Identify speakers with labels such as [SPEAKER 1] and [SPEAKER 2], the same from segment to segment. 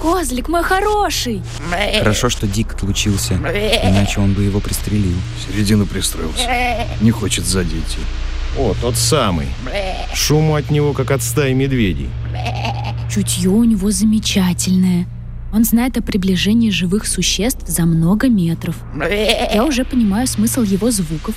[SPEAKER 1] Козлик мой хороший!
[SPEAKER 2] Хорошо, что Дик отлучился, иначе он бы его пристрелил.
[SPEAKER 3] Середину пристроился. Не хочет задеть.
[SPEAKER 4] О, тот самый. Шуму от него, как от стаи медведей.
[SPEAKER 1] Чутье у него замечательное. Он знает о приближении живых существ за много метров. Я уже понимаю смысл его звуков,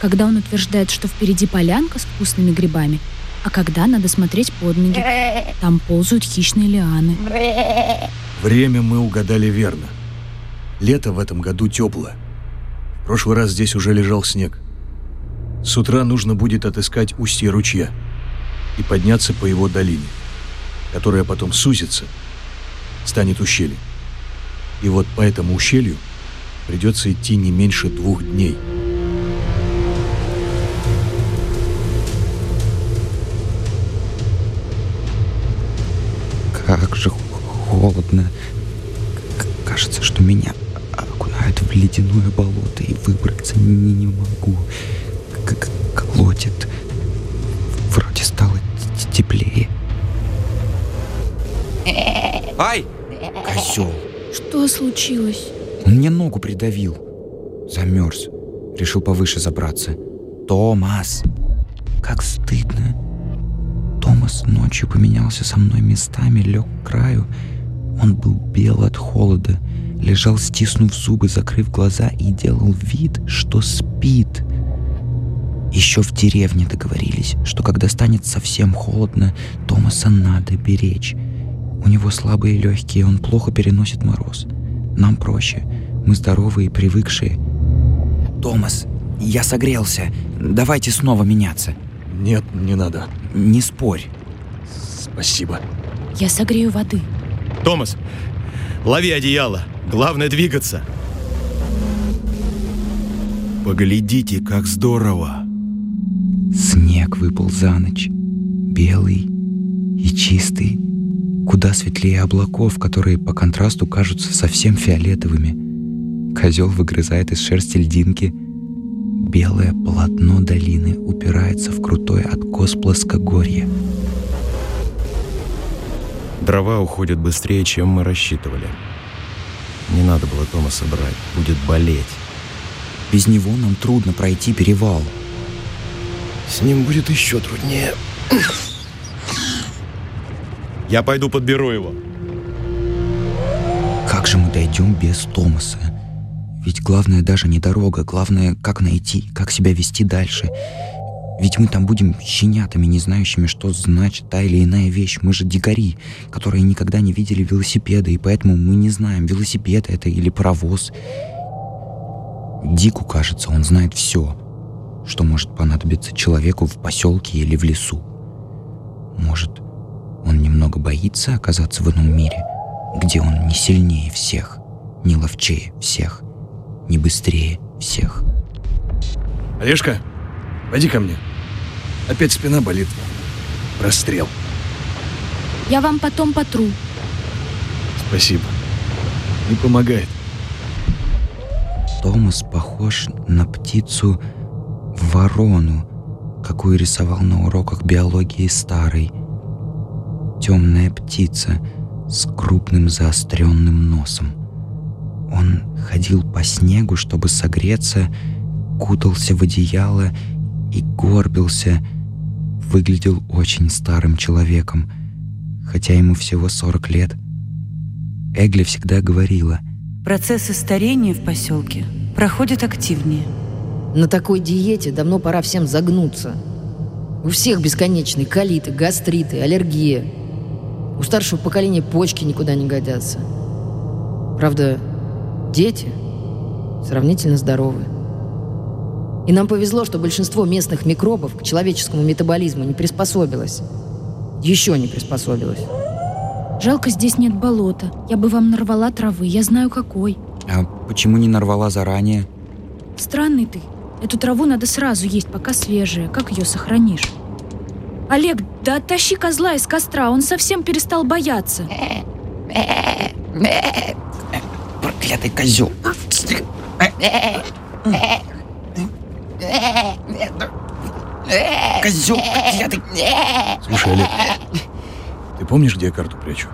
[SPEAKER 1] когда он утверждает, что впереди полянка с вкусными грибами, а когда надо смотреть под ноги. Там ползают хищные лианы.
[SPEAKER 3] Время мы угадали верно. Лето в этом году теплое. В прошлый раз здесь уже лежал снег. С утра нужно будет отыскать устье ручья и подняться по его долине, которая потом сузится, станет ущельем. И вот по этому ущелью придется идти не меньше двух дней.
[SPEAKER 2] Холодно. К- Кажется, что меня окунают в ледяное болото и выбраться не, не могу. Как колотит. Вроде стало теплее. Ай! Козел!
[SPEAKER 1] Что случилось?
[SPEAKER 2] Он мне ногу придавил. Замерз. Решил повыше забраться. Томас! Как стыдно. Томас ночью поменялся со мной местами, лег к краю. Он был бел от холода, лежал, стиснув зубы, закрыв глаза и делал вид, что спит. Еще в деревне договорились, что когда станет совсем холодно, Томаса надо беречь. У него слабые легкие, он плохо переносит мороз. Нам проще. Мы здоровые и привыкшие. Томас, я согрелся. Давайте снова меняться.
[SPEAKER 3] Нет, не надо.
[SPEAKER 2] Не спорь.
[SPEAKER 3] Спасибо.
[SPEAKER 1] Я согрею воды.
[SPEAKER 4] Томас, лови одеяло. Главное двигаться. Поглядите, как здорово.
[SPEAKER 2] Снег выпал за ночь. Белый и чистый. Куда светлее облаков, которые по контрасту кажутся совсем фиолетовыми. Козел выгрызает из шерсти льдинки. Белое полотно долины упирается в крутой откос плоскогорья.
[SPEAKER 4] Дрова уходят быстрее, чем мы рассчитывали. Не надо было Томаса брать. Будет болеть.
[SPEAKER 2] Без него нам трудно пройти перевал.
[SPEAKER 4] С ним будет еще труднее. Я пойду подберу его.
[SPEAKER 2] Как же мы дойдем без Томаса? Ведь главное даже не дорога, главное, как найти, как себя вести дальше. Ведь мы там будем щенятами, не знающими, что значит та или иная вещь. Мы же дикари, которые никогда не видели велосипеда, и поэтому мы не знаем, велосипед это или паровоз. Дику кажется, он знает все, что может понадобиться человеку в поселке или в лесу. Может, он немного боится оказаться в ином мире, где он не сильнее всех, не ловчее всех, не быстрее всех.
[SPEAKER 3] Олежка, пойди ко мне. Опять спина болит. Расстрел.
[SPEAKER 1] Я вам потом потру.
[SPEAKER 3] Спасибо. Не помогает.
[SPEAKER 2] Томас похож на птицу ворону, какую рисовал на уроках биологии старый. Темная птица с крупным заостренным носом. Он ходил по снегу, чтобы согреться, кутался в одеяло и горбился, выглядел очень старым человеком, хотя ему всего 40 лет. Эгли всегда говорила,
[SPEAKER 5] Процессы старения в поселке проходят активнее.
[SPEAKER 6] На такой диете давно пора всем загнуться. У всех бесконечные колиты, гастриты, аллергия. У старшего поколения почки никуда не годятся. Правда, дети сравнительно здоровы. И нам повезло, что большинство местных микробов к человеческому метаболизму не приспособилось. Еще не приспособилось.
[SPEAKER 1] Жалко, здесь нет болота. Я бы вам нарвала травы, я знаю какой.
[SPEAKER 2] а почему не нарвала заранее?
[SPEAKER 1] Странный ты. Эту траву надо сразу есть, пока свежая. Как ее сохранишь? Олег, да оттащи козла из костра, он совсем перестал бояться.
[SPEAKER 2] Проклятый козел. Козел проклятый.
[SPEAKER 3] Слушай, Олег, ты помнишь, где я карту прячу?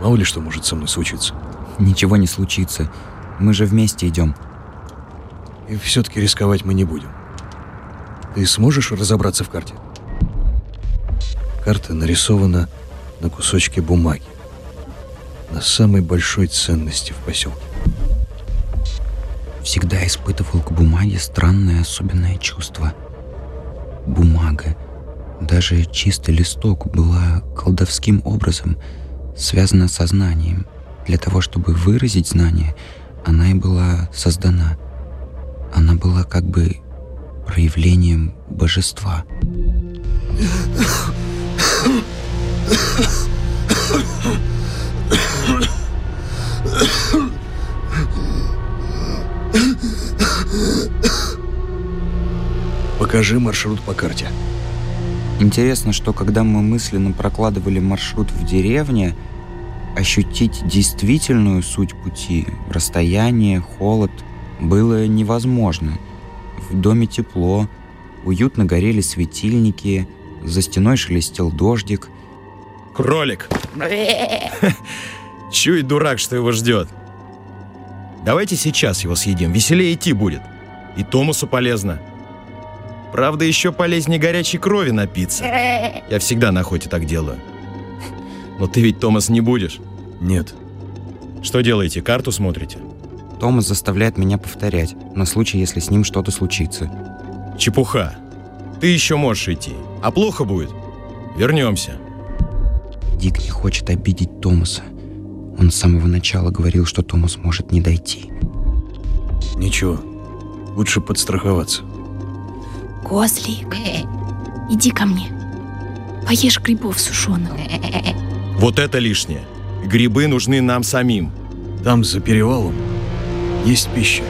[SPEAKER 3] Мало ли что может со мной случиться.
[SPEAKER 2] Ничего не случится. Мы же вместе идем.
[SPEAKER 3] И все-таки рисковать мы не будем. Ты сможешь разобраться в карте? Карта нарисована на кусочке бумаги. На самой большой ценности в поселке.
[SPEAKER 2] Всегда испытывал к бумаге странное особенное чувство. Бумага, даже чистый листок, была колдовским образом связана со знанием. Для того, чтобы выразить знание, она и была создана. Она была как бы проявлением божества.
[SPEAKER 3] Покажи маршрут по карте.
[SPEAKER 2] Интересно, что когда мы мысленно прокладывали маршрут в деревне, ощутить действительную суть пути, расстояние, холод, было невозможно. В доме тепло, уютно горели светильники, за стеной шелестел дождик.
[SPEAKER 4] Кролик! Чует дурак, что его ждет. Давайте сейчас его съедим, веселее идти будет. И Томасу полезно. Правда, еще полезнее горячей крови напиться. Я всегда на охоте так делаю. Но ты ведь, Томас, не будешь?
[SPEAKER 3] Нет.
[SPEAKER 4] Что делаете, карту смотрите?
[SPEAKER 2] Томас заставляет меня повторять, на случай, если с ним что-то случится.
[SPEAKER 4] Чепуха. Ты еще можешь идти. А плохо будет? Вернемся.
[SPEAKER 2] Дик не хочет обидеть Томаса. Он с самого начала говорил, что Томас может не дойти.
[SPEAKER 3] Ничего. Лучше подстраховаться.
[SPEAKER 1] Козлик, иди ко мне. Поешь грибов сушеных.
[SPEAKER 4] Вот это лишнее. Грибы нужны нам самим.
[SPEAKER 3] Там, за перевалом, есть пища.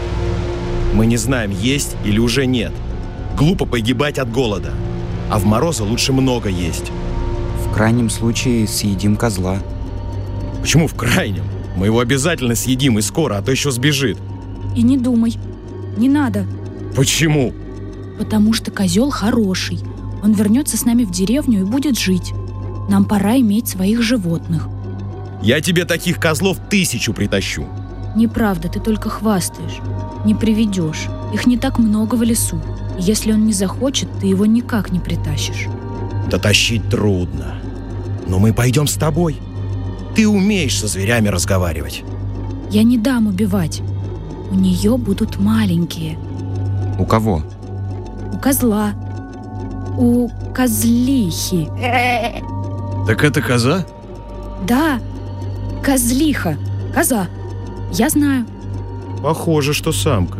[SPEAKER 4] Мы не знаем, есть или уже нет. Глупо погибать от голода. А в морозы лучше много есть.
[SPEAKER 2] В крайнем случае съедим козла.
[SPEAKER 4] Почему в крайнем? Мы его обязательно съедим и скоро, а то еще сбежит.
[SPEAKER 1] И не думай. Не надо.
[SPEAKER 4] Почему?
[SPEAKER 1] Потому что козел хороший. Он вернется с нами в деревню и будет жить. Нам пора иметь своих животных.
[SPEAKER 4] Я тебе таких козлов тысячу притащу.
[SPEAKER 1] Неправда, ты только хвастаешь. Не приведешь. Их не так много в лесу. И если он не захочет, ты его никак не притащишь.
[SPEAKER 4] Дотащить трудно. Но мы пойдем с тобой. Ты умеешь со зверями разговаривать.
[SPEAKER 1] Я не дам убивать. У нее будут маленькие.
[SPEAKER 2] У кого?
[SPEAKER 1] У козла. У козлихи.
[SPEAKER 3] Так это коза?
[SPEAKER 1] Да, козлиха. Коза. Я знаю.
[SPEAKER 4] Похоже, что самка.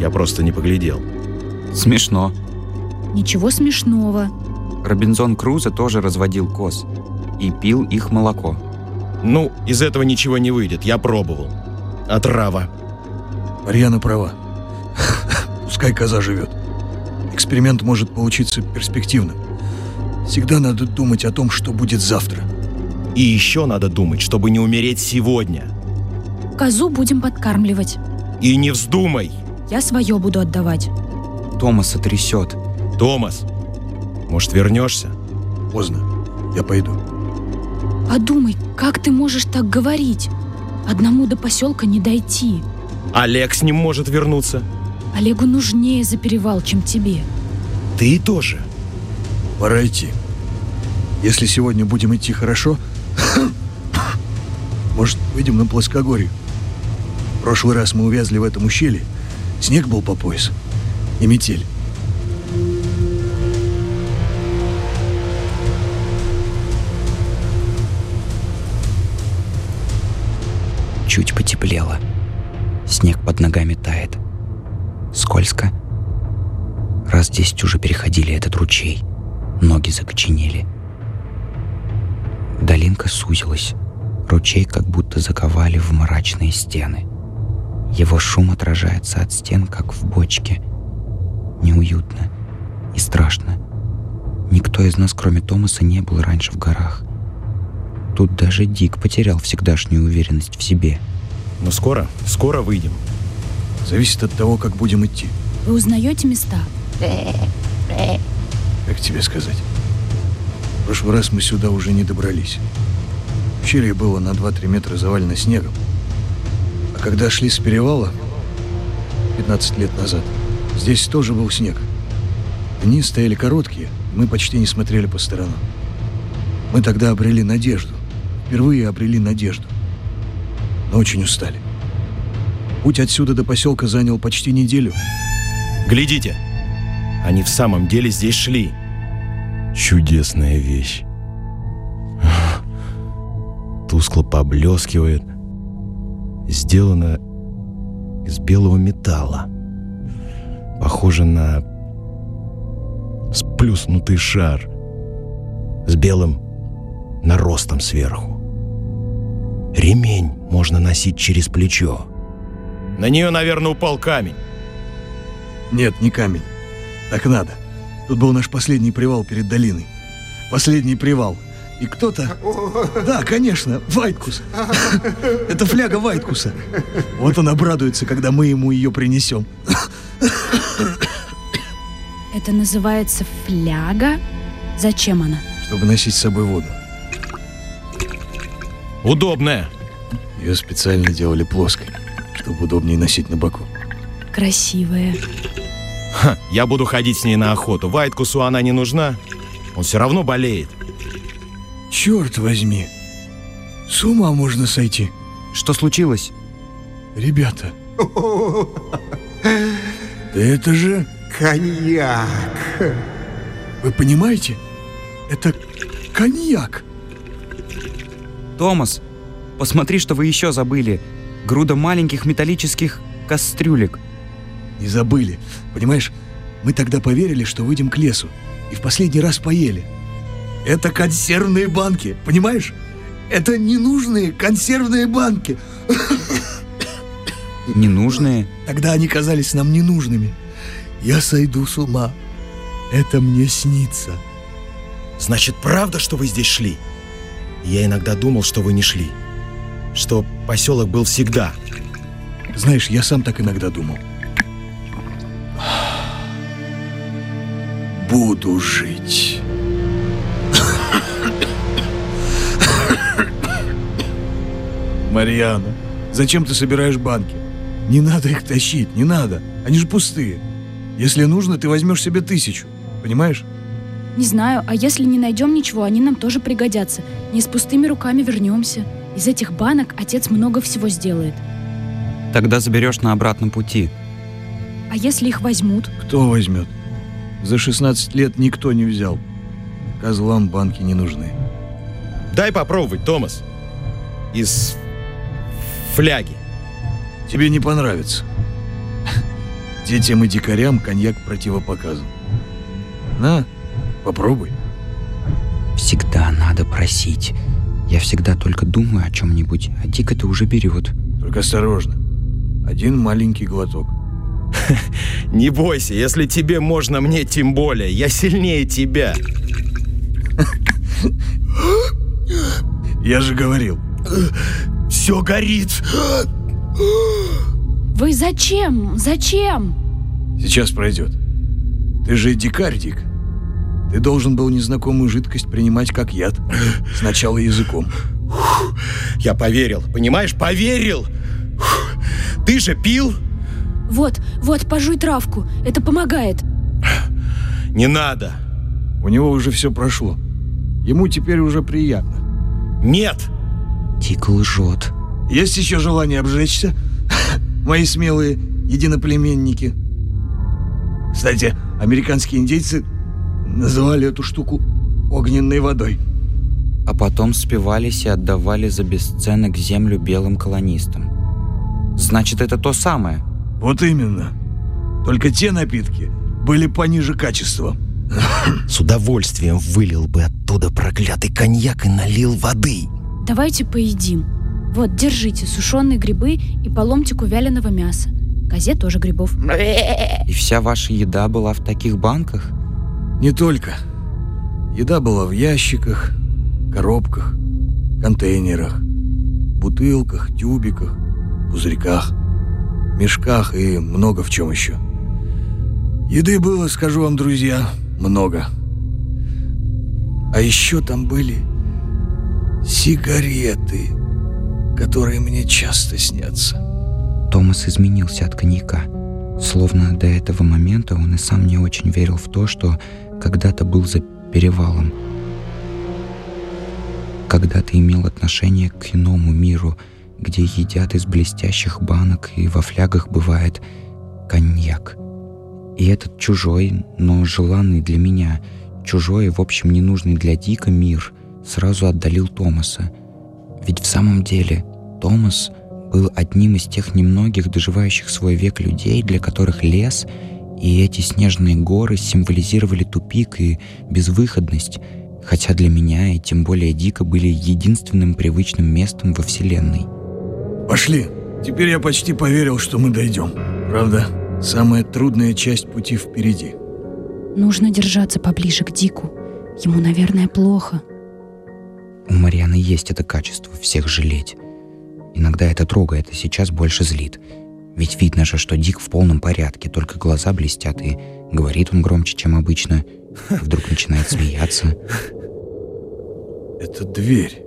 [SPEAKER 4] Я просто не поглядел.
[SPEAKER 2] Смешно.
[SPEAKER 1] Ничего смешного.
[SPEAKER 2] Робинзон Крузо тоже разводил коз и пил их молоко.
[SPEAKER 4] Ну, из этого ничего не выйдет, я пробовал. Отрава.
[SPEAKER 3] Марьяна права. Пускай коза живет. Эксперимент может получиться перспективным. Всегда надо думать о том, что будет завтра.
[SPEAKER 4] И еще надо думать, чтобы не умереть сегодня.
[SPEAKER 1] Козу будем подкармливать.
[SPEAKER 4] И не вздумай!
[SPEAKER 1] Я свое буду отдавать.
[SPEAKER 2] Томаса трясет.
[SPEAKER 4] Томас, может, вернешься?
[SPEAKER 3] Поздно. Я пойду.
[SPEAKER 1] Подумай, как ты можешь так говорить? Одному до поселка не дойти.
[SPEAKER 4] Олег с ним может вернуться.
[SPEAKER 1] Олегу нужнее за перевал, чем тебе.
[SPEAKER 4] Ты тоже.
[SPEAKER 3] Пора идти. Если сегодня будем идти хорошо, может, выйдем на плоскогорье. В прошлый раз мы увязли в этом ущелье. Снег был по пояс. И метель.
[SPEAKER 2] Чуть потеплело. Снег под ногами тает. Скользко. Раз десять уже переходили этот ручей. Ноги закоченели. Долинка сузилась. Ручей как будто заковали в мрачные стены. Его шум отражается от стен, как в бочке. Неуютно и страшно. Никто из нас, кроме Томаса, не был раньше в горах. Тут даже Дик потерял всегдашнюю уверенность в себе.
[SPEAKER 4] Но скоро, скоро выйдем.
[SPEAKER 3] Зависит от того, как будем идти.
[SPEAKER 1] Вы узнаете места?
[SPEAKER 3] Как тебе сказать? В прошлый раз мы сюда уже не добрались. ущелье было на 2-3 метра завалено снегом. А когда шли с перевала, 15 лет назад, здесь тоже был снег. Дни стояли короткие, мы почти не смотрели по сторонам. Мы тогда обрели надежду. Впервые обрели надежду. Но очень устали. Путь отсюда до поселка занял почти неделю.
[SPEAKER 4] Глядите, они в самом деле здесь шли. Чудесная вещь. Тускло поблескивает. Сделано из белого металла. Похоже на сплюснутый шар с белым наростом сверху. Ремень можно носить через плечо. На нее, наверное, упал камень.
[SPEAKER 3] Нет, не камень. Так надо. Тут был наш последний привал перед долиной. Последний привал. И кто-то... Да, конечно, Вайткус. Это фляга Вайткуса. Вот он обрадуется, когда мы ему ее принесем.
[SPEAKER 1] Это называется фляга? Зачем она?
[SPEAKER 3] Чтобы носить с собой воду.
[SPEAKER 4] Удобная.
[SPEAKER 3] Ее специально делали плоской, чтобы удобнее носить на боку.
[SPEAKER 1] Красивая.
[SPEAKER 4] Ха, я буду ходить с ней на охоту. Вайткусу она не нужна. Он все равно болеет.
[SPEAKER 3] Черт возьми. С ума можно сойти.
[SPEAKER 2] Что случилось?
[SPEAKER 3] Ребята. Да это же...
[SPEAKER 7] Коньяк.
[SPEAKER 3] Вы понимаете? Это коньяк.
[SPEAKER 2] Томас, посмотри, что вы еще забыли. Груда маленьких металлических кастрюлек.
[SPEAKER 3] Не забыли. Понимаешь, мы тогда поверили, что выйдем к лесу. И в последний раз поели. Это консервные банки, понимаешь? Это ненужные консервные банки.
[SPEAKER 2] Ненужные?
[SPEAKER 3] Тогда они казались нам ненужными. Я сойду с ума. Это мне снится.
[SPEAKER 4] Значит, правда, что вы здесь шли? Я иногда думал, что вы не шли. Что поселок был всегда.
[SPEAKER 3] Знаешь, я сам так иногда думал. Буду жить. Марьяна, зачем ты собираешь банки? Не надо их тащить, не надо. Они же пустые. Если нужно, ты возьмешь себе тысячу. Понимаешь?
[SPEAKER 1] Не знаю, а если не найдем ничего, они нам тоже пригодятся. Не с пустыми руками вернемся. Из этих банок отец много всего сделает.
[SPEAKER 2] Тогда заберешь на обратном пути.
[SPEAKER 1] А если их возьмут?
[SPEAKER 3] Кто возьмет? За 16 лет никто не взял. Козлам банки не нужны.
[SPEAKER 4] Дай попробовать, Томас. Из фляги.
[SPEAKER 3] Тебе не понравится. Детям и дикарям коньяк противопоказан. На, попробуй.
[SPEAKER 2] Всегда надо просить. Я всегда только думаю о чем-нибудь, а Дик это уже берет.
[SPEAKER 3] Только осторожно. Один маленький глоток.
[SPEAKER 4] Не бойся, если тебе можно, мне тем более. Я сильнее тебя.
[SPEAKER 3] Я же говорил.
[SPEAKER 4] Все горит.
[SPEAKER 1] Вы зачем? Зачем?
[SPEAKER 3] Сейчас пройдет. Ты же дикарь, Дик. Ты должен был незнакомую жидкость принимать как яд. Сначала языком.
[SPEAKER 4] Я поверил, понимаешь, поверил. Ты же пил?
[SPEAKER 1] Вот, вот, пожуй травку. Это помогает.
[SPEAKER 4] Не надо.
[SPEAKER 3] У него уже все прошло. Ему теперь уже приятно.
[SPEAKER 4] Нет.
[SPEAKER 2] Дик лжет.
[SPEAKER 3] Есть еще желание обжечься? Мои смелые единоплеменники. Кстати, американские индейцы называли эту штуку огненной водой.
[SPEAKER 2] А потом спивались и отдавали за бесценок землю белым колонистам. Значит, это то самое.
[SPEAKER 3] Вот именно. Только те напитки были пониже качеством.
[SPEAKER 4] С удовольствием вылил бы оттуда проклятый коньяк и налил воды.
[SPEAKER 1] Давайте поедим. Вот, держите сушеные грибы и по ломтику вяленого мяса. Козе тоже грибов.
[SPEAKER 2] И вся ваша еда была в таких банках?
[SPEAKER 3] Не только. Еда была в ящиках, коробках, контейнерах, бутылках, тюбиках, пузырьках, мешках и много в чем еще. Еды было, скажу вам, друзья, много. А еще там были Сигареты, которые мне часто снятся.
[SPEAKER 2] Томас изменился от коньяка. Словно до этого момента он и сам не очень верил в то, что когда-то был за перевалом. Когда-то имел отношение к иному миру, где едят из блестящих банок и во флягах бывает коньяк. И этот чужой, но желанный для меня, чужой и в общем ненужный для Дика мир сразу отдалил Томаса. Ведь в самом деле Томас был одним из тех немногих доживающих свой век людей, для которых лес и эти снежные горы символизировали тупик и безвыходность, хотя для меня и тем более Дика были единственным привычным местом во Вселенной.
[SPEAKER 3] Пошли. Теперь я почти поверил, что мы дойдем. Правда, самая трудная часть пути впереди.
[SPEAKER 1] Нужно держаться поближе к Дику. Ему, наверное, плохо.
[SPEAKER 2] У Марианы есть это качество — всех жалеть. Иногда это трогает, а сейчас больше злит. Ведь видно же, что Дик в полном порядке, только глаза блестят, и говорит он громче, чем обычно. Вдруг начинает смеяться.
[SPEAKER 3] Это дверь.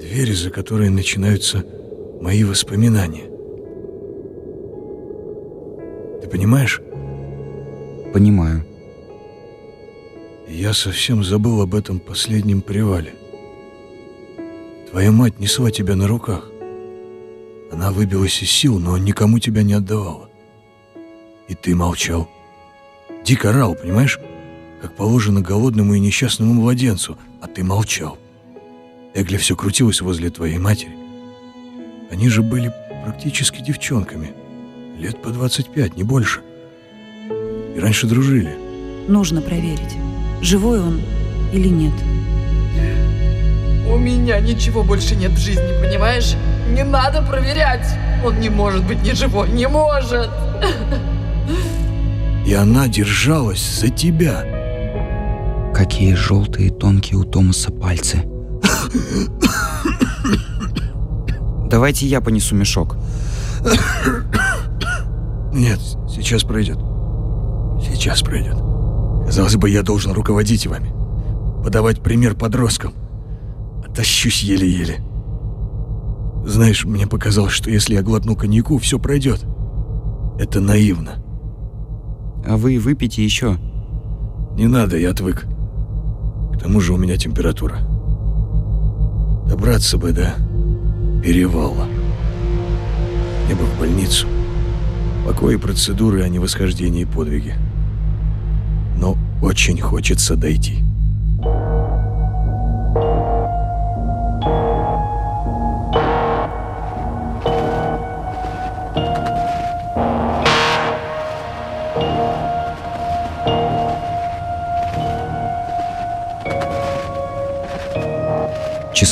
[SPEAKER 3] Дверь, за которой начинаются мои воспоминания. Ты понимаешь?
[SPEAKER 2] Понимаю.
[SPEAKER 3] Я совсем забыл об этом последнем привале. Твоя мать несла тебя на руках. Она выбилась из сил, но никому тебя не отдавала. И ты молчал. Дико орал, понимаешь? Как положено голодному и несчастному младенцу, а ты молчал. Эгли все крутилась возле твоей матери. Они же были практически девчонками. Лет по 25, не больше. И раньше дружили.
[SPEAKER 5] Нужно проверить, живой он или нет.
[SPEAKER 8] У меня ничего больше нет в жизни, понимаешь? Не надо проверять. Он не может быть не живой, не может.
[SPEAKER 3] И она держалась за тебя.
[SPEAKER 2] Какие желтые тонкие у Томаса пальцы. Давайте я понесу мешок.
[SPEAKER 3] Нет, сейчас пройдет. Сейчас пройдет. Казалось бы, я должен руководить вами. Подавать пример подросткам. Тащусь еле-еле. Знаешь, мне показалось, что если я глотну коньяку, все пройдет. Это наивно.
[SPEAKER 2] А вы выпейте еще.
[SPEAKER 3] Не надо, я отвык. К тому же у меня температура. Добраться бы до перевала. Мне бы в больницу. Покой и процедуры, а не восхождение и подвиги. Но очень хочется дойти.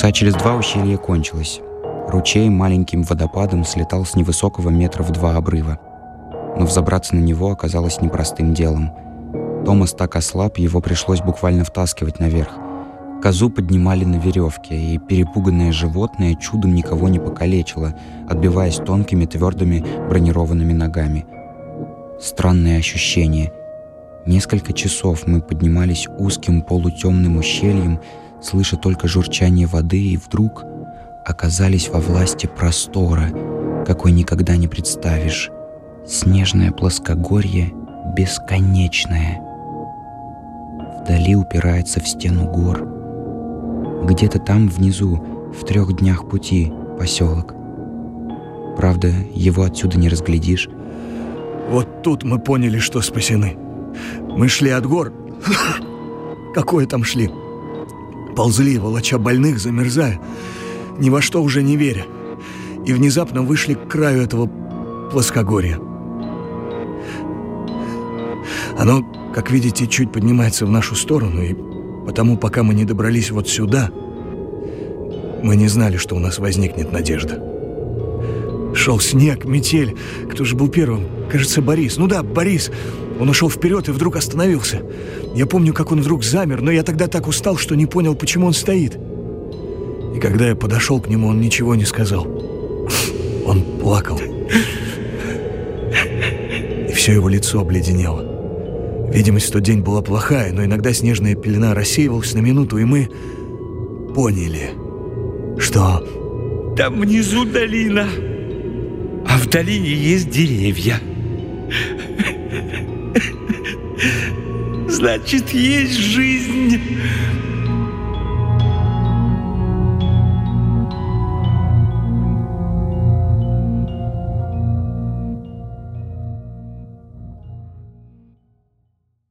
[SPEAKER 2] Часа через два ущелье кончилось. Ручей маленьким водопадом слетал с невысокого метра в два обрыва. Но взобраться на него оказалось непростым делом. Томас так ослаб, его пришлось буквально втаскивать наверх. Козу поднимали на веревке, и перепуганное животное чудом никого не покалечило, отбиваясь тонкими твердыми бронированными ногами. Странное ощущение. Несколько часов мы поднимались узким полутемным ущельем, слыша только журчание воды, и вдруг оказались во власти простора, какой никогда не представишь. Снежное плоскогорье бесконечное. Вдали упирается в стену гор. Где-то там внизу, в трех днях пути, поселок. Правда, его отсюда не разглядишь.
[SPEAKER 3] Вот тут мы поняли, что спасены. Мы шли от гор. Какое там шли? Ползли, волоча больных, замерзая, ни во что уже не веря. И внезапно вышли к краю этого плоскогорья. Оно, как видите, чуть поднимается в нашу сторону, и потому, пока мы не добрались вот сюда, мы не знали, что у нас возникнет надежда. Шел снег, метель. Кто же был первым? Кажется, Борис. Ну да, Борис. Он ушел вперед и вдруг остановился. Я помню, как он вдруг замер, но я тогда так устал, что не понял, почему он стоит. И когда я подошел к нему, он ничего не сказал. Он плакал. И все его лицо обледенело. Видимость в тот день была плохая, но иногда снежная пелена рассеивалась на минуту, и мы поняли, что
[SPEAKER 2] Там внизу долина, а в долине есть деревья. Значит, есть жизнь